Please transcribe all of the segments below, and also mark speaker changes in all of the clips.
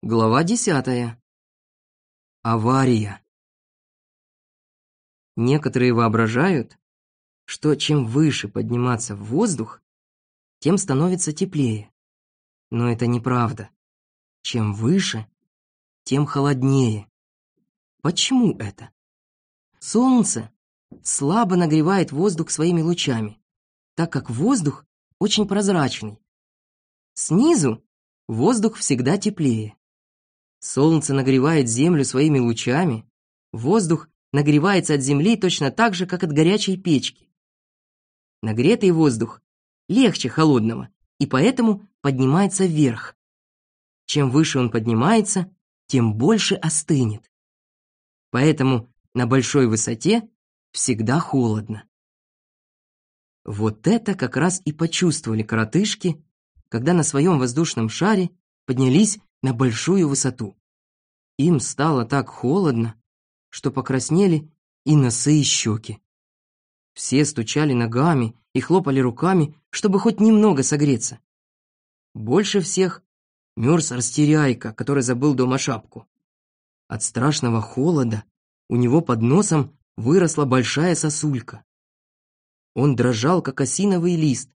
Speaker 1: Глава десятая. Авария. Некоторые воображают, что чем выше подниматься в воздух, тем становится теплее. Но это неправда. Чем выше, тем холоднее. Почему это? Солнце слабо нагревает воздух своими лучами, так как воздух очень прозрачный. Снизу воздух всегда теплее. Солнце нагревает землю своими лучами, воздух нагревается от земли точно так же, как от горячей печки. Нагретый воздух легче холодного и поэтому поднимается вверх. Чем выше он поднимается, тем больше остынет. Поэтому на большой высоте всегда холодно. Вот это как раз и почувствовали коротышки, когда на своем воздушном шаре поднялись на большую высоту. Им стало так холодно, что покраснели и носы, и щеки. Все стучали ногами и хлопали руками, чтобы хоть немного согреться. Больше всех мерз растеряйка, который забыл дома шапку. От страшного холода у него под носом выросла большая сосулька. Он дрожал, как осиновый лист,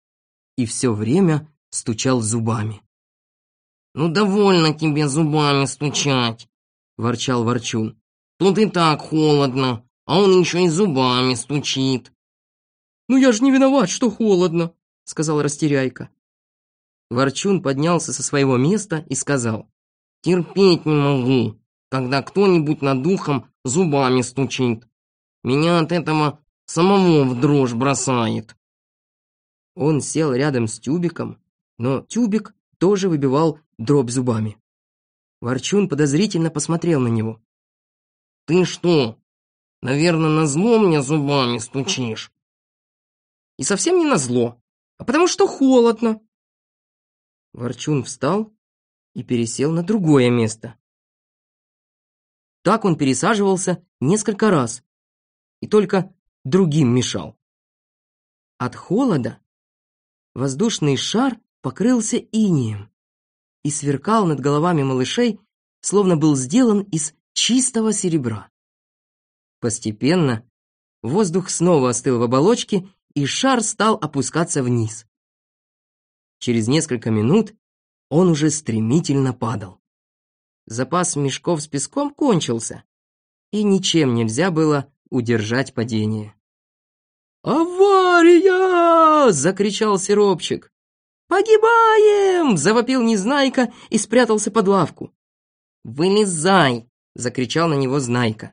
Speaker 1: и все время стучал зубами.
Speaker 2: «Ну, довольно тебе зубами стучать!» — ворчал Ворчун. «Тут и так холодно, а он еще и зубами стучит!»
Speaker 1: «Ну я же не виноват, что холодно!» — сказал Растеряйка. Ворчун поднялся со своего места и сказал.
Speaker 2: «Терпеть не могу, когда кто-нибудь над духом зубами стучит. Меня от этого самого в дрожь бросает».
Speaker 1: Он сел рядом с тюбиком, но тюбик тоже выбивал дробь зубами. Ворчун подозрительно посмотрел на него.
Speaker 2: «Ты что, наверное, на зло мне зубами стучишь?»
Speaker 1: «И совсем не на зло, а потому что холодно». Ворчун встал и пересел на другое место. Так он пересаживался несколько раз и только другим мешал. От холода воздушный шар покрылся инием и сверкал над головами малышей, словно был сделан из чистого серебра. Постепенно воздух снова остыл в оболочке, и шар стал опускаться вниз. Через несколько минут он уже стремительно падал. Запас мешков с песком кончился, и ничем нельзя было удержать падение. «Авария!» — закричал сиропчик. «Погибаем!» — завопил Незнайка и спрятался под лавку.
Speaker 2: «Вылезай!» — закричал на него Знайка.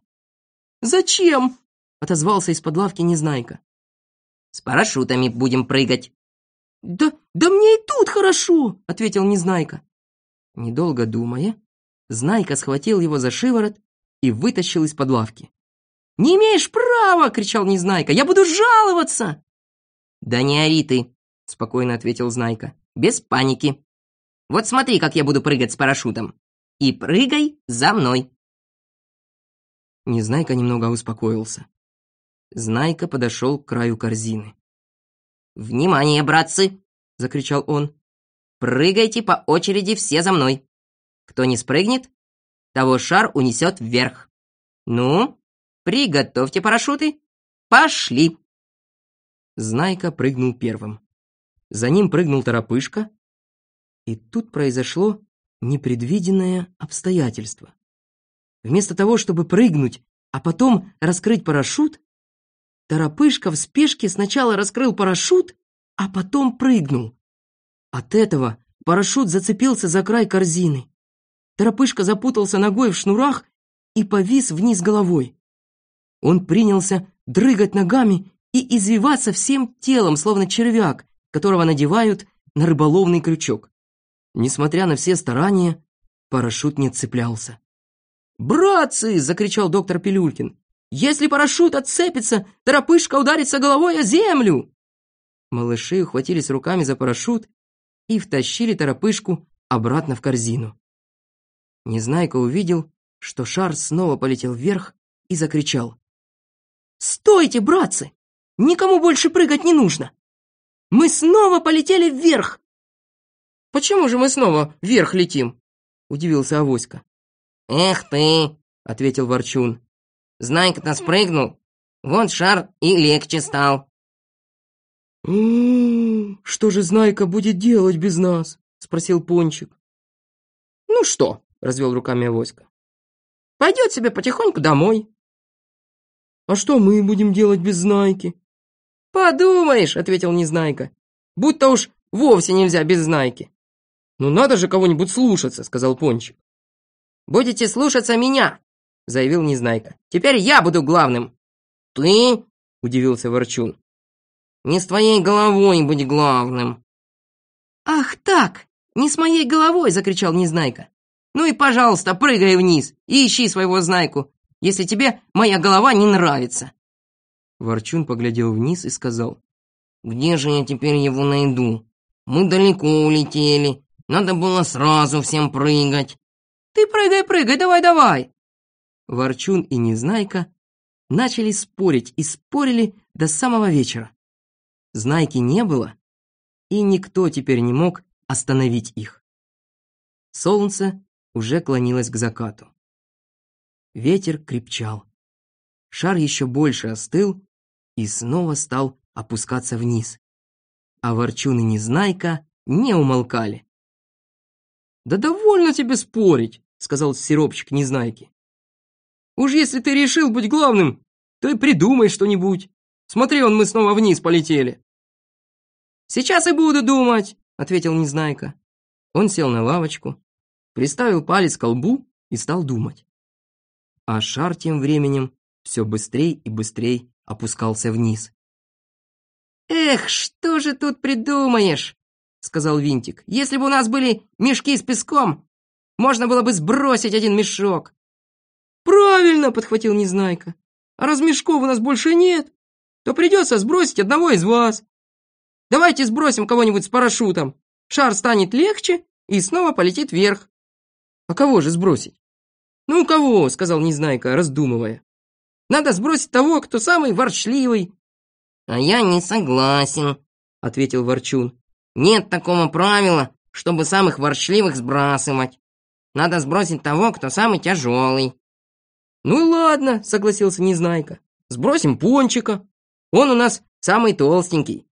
Speaker 1: «Зачем?» — отозвался из-под лавки Незнайка.
Speaker 2: «С парашютами будем прыгать».
Speaker 1: «Да, да мне и тут хорошо!» — ответил Незнайка. Недолго думая, Знайка схватил его за шиворот и вытащил из-под лавки. «Не имеешь права!» — кричал Незнайка. «Я буду жаловаться!»
Speaker 2: «Да не ори ты!» Спокойно ответил Знайка. Без паники. Вот смотри, как я буду прыгать с парашютом. И прыгай за мной.
Speaker 1: Незнайка немного успокоился. Знайка подошел к краю корзины.
Speaker 2: «Внимание, братцы!» — закричал он. «Прыгайте по очереди все за мной. Кто не спрыгнет, того шар унесет вверх. Ну, приготовьте парашюты. Пошли!»
Speaker 1: Знайка прыгнул первым. За ним прыгнул торопышка, и тут произошло непредвиденное обстоятельство. Вместо того, чтобы прыгнуть, а потом раскрыть парашют, торопышка в спешке сначала раскрыл парашют, а потом прыгнул. От этого парашют зацепился за край корзины. Торопышка запутался ногой в шнурах и повис вниз головой. Он принялся дрыгать ногами и извиваться всем телом, словно червяк, которого надевают на рыболовный крючок. Несмотря на все старания, парашют не цеплялся. «Братцы!» — закричал доктор Пилюлькин. «Если парашют отцепится, торопышка ударится головой о землю!» Малыши ухватились руками за парашют и втащили торопышку обратно в корзину. Незнайка увидел, что шар снова полетел вверх и закричал. «Стойте, братцы! Никому больше прыгать не нужно! Мы снова полетели вверх!» «Почему же мы снова вверх летим?» удивился Авоська.
Speaker 2: «Эх ты!» — ответил Ворчун. «Знайка-то спрыгнул, вот шар и легче стал».
Speaker 1: «М-м, «Что же Знайка будет делать без нас?» — спросил Пончик.
Speaker 2: «Ну что?» — развел руками Авоська. «Пойдет себе потихоньку домой».
Speaker 1: «А что мы будем делать без Знайки?»
Speaker 2: «Подумаешь», — ответил Незнайка, «будто уж вовсе нельзя без Знайки».
Speaker 1: «Ну надо же кого-нибудь слушаться», — сказал Пончик.
Speaker 2: «Будете слушаться меня», — заявил Незнайка. «Теперь я буду главным». «Ты?» — удивился Ворчун. «Не с твоей головой будь главным».
Speaker 1: «Ах так, не с моей головой!» — закричал Незнайка. «Ну и, пожалуйста, прыгай вниз и ищи своего Знайку, если тебе моя голова не нравится».
Speaker 2: Ворчун поглядел вниз и сказал. «Где же я теперь его найду? Мы далеко улетели, надо было сразу всем прыгать».
Speaker 1: «Ты прыгай, прыгай, давай, давай!» Ворчун и Незнайка начали спорить и спорили до самого вечера. Знайки не было, и никто теперь не мог остановить их. Солнце уже клонилось к закату. Ветер крепчал. Шар еще больше остыл и снова стал опускаться вниз. А Ворчун и Незнайка не умолкали. «Да довольно тебе спорить», — сказал Сиропчик Незнайке. «Уж если ты решил быть главным, то и придумай что-нибудь. Смотри, он мы снова вниз полетели». «Сейчас и буду думать», — ответил Незнайка. Он сел на лавочку, приставил палец к колбу и стал думать. А шар тем временем все быстрей и быстрей опускался вниз.
Speaker 2: «Эх, что же тут придумаешь?» — сказал Винтик. «Если бы у нас были мешки с песком, можно было бы сбросить один мешок».
Speaker 1: «Правильно!» — подхватил Незнайка. «А раз мешков у нас больше нет, то придется сбросить одного из вас. Давайте сбросим кого-нибудь с парашютом. Шар станет легче и снова полетит вверх». «А кого же сбросить?» «Ну, кого?» — сказал Незнайка, раздумывая. «Надо сбросить того, кто самый ворчливый».
Speaker 2: «А я не согласен», — ответил Ворчун. «Нет такого правила, чтобы самых ворчливых сбрасывать. Надо сбросить того, кто самый тяжелый».
Speaker 1: «Ну ладно», — согласился Незнайка. «Сбросим Пончика. Он у нас самый толстенький».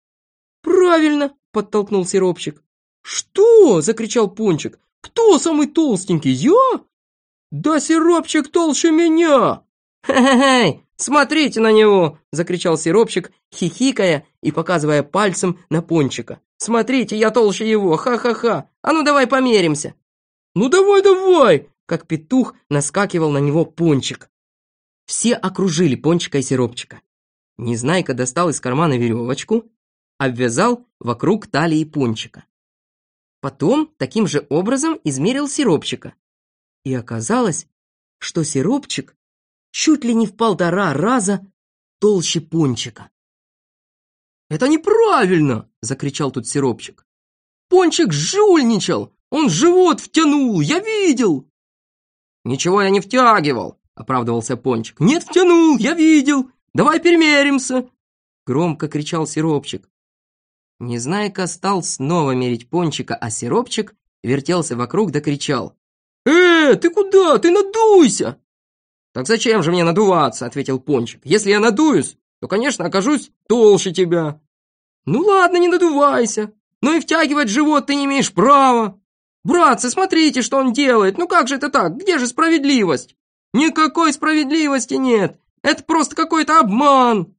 Speaker 1: «Правильно!» — подтолкнул Сиропчик. «Что?» — закричал Пончик. «Кто самый толстенький? Я?» «Да Сиропчик толще меня!»
Speaker 2: «Хе-хе-хе! Смотрите на него!» — закричал Сиропчик, хихикая и показывая пальцем на Пончика. «Смотрите, я толще его! Ха-ха-ха! А ну давай померимся!»
Speaker 1: «Ну давай, давай!» Как петух наскакивал на него Пончик. Все окружили Пончика и Сиропчика. Незнайка достал из кармана веревочку, обвязал вокруг талии Пончика. Потом таким же образом измерил Сиропчика. И оказалось, что Сиропчик чуть ли не в полтора раза толще Пончика. «Это неправильно!» — закричал тут Сиропчик. «Пончик жульничал! Он живот втянул! Я видел!» «Ничего я не втягивал!» — оправдывался Пончик. «Нет, втянул! Я видел! Давай перемеримся!» Громко кричал Сиропчик. Незнайка стал снова мерить пончика, а сиропчик вертелся вокруг да кричал. «Э, ты куда? Ты надуйся!» «Так зачем же мне надуваться?» — ответил пончик. «Если я надуюсь, то, конечно, окажусь толще тебя». «Ну ладно, не надувайся, но и втягивать живот ты не имеешь права. Братцы, смотрите, что он делает, ну как же это так, где же справедливость?» «Никакой справедливости нет, это просто какой-то обман!»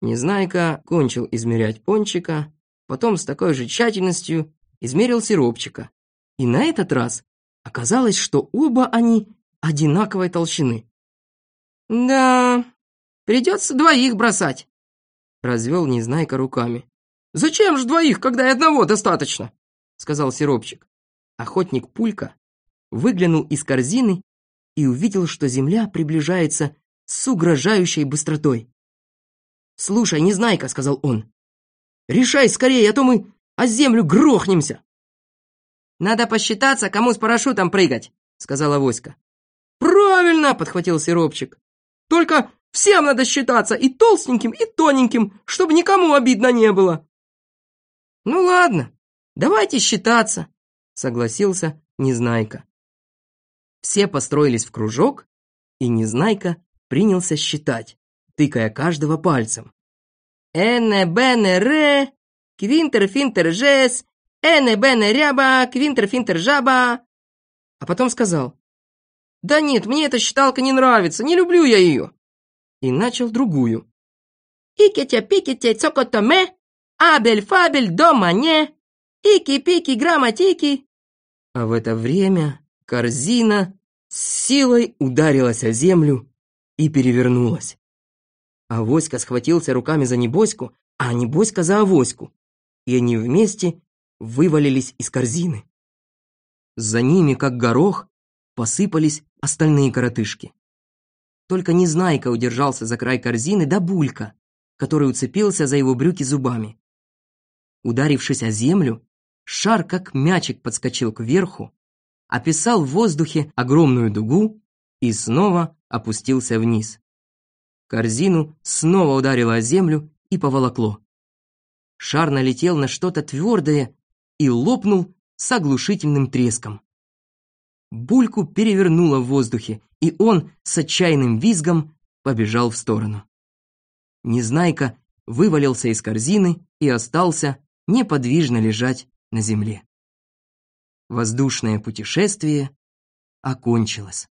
Speaker 1: Незнайка кончил измерять пончика, потом с такой же тщательностью измерил сиропчика. И на этот раз оказалось, что оба они одинаковой толщины. «Да, придется двоих бросать», — развел Незнайка руками. «Зачем же двоих, когда и одного достаточно?» — сказал сиропчик. Охотник Пулька выглянул из корзины и увидел, что земля приближается с угрожающей быстротой. «Слушай, Незнайка», — сказал он, Решай скорее, а то мы о землю грохнемся!» «Надо посчитаться, кому с парашютом прыгать», — сказала Воська. «Правильно!» — подхватил Сиропчик. «Только всем надо считаться, и толстеньким, и тоненьким, чтобы никому обидно не было». «Ну ладно, давайте считаться», — согласился Незнайка. Все построились в кружок, и Незнайка принялся считать, тыкая каждого пальцем.
Speaker 2: «Эне, бене, ре, квинтер, финтер, жес, эне, бене, ряба, квинтер, финтер, жаба».
Speaker 1: А потом сказал, «Да нет, мне эта считалка не нравится, не люблю я ее». И начал другую.
Speaker 2: «Икетя, пикетя, цокотоме, абель, фабель, дома, не, ики-пики, грамматики».
Speaker 1: А в это время корзина с силой ударилась о землю и перевернулась. Авоська схватился руками за Небоську, а Небоська за Авоську, и они вместе вывалились из корзины. За ними, как горох, посыпались остальные коротышки. Только Незнайка удержался за край корзины да Булька, который уцепился за его брюки зубами. Ударившись о землю, шар как мячик подскочил кверху, описал в воздухе огромную дугу и снова опустился вниз. Корзину снова ударило о землю и поволокло. Шар налетел на что-то твердое и лопнул с оглушительным треском. Бульку перевернуло в воздухе, и он с отчаянным визгом побежал в сторону. Незнайка вывалился из корзины и остался неподвижно лежать на земле. Воздушное путешествие окончилось.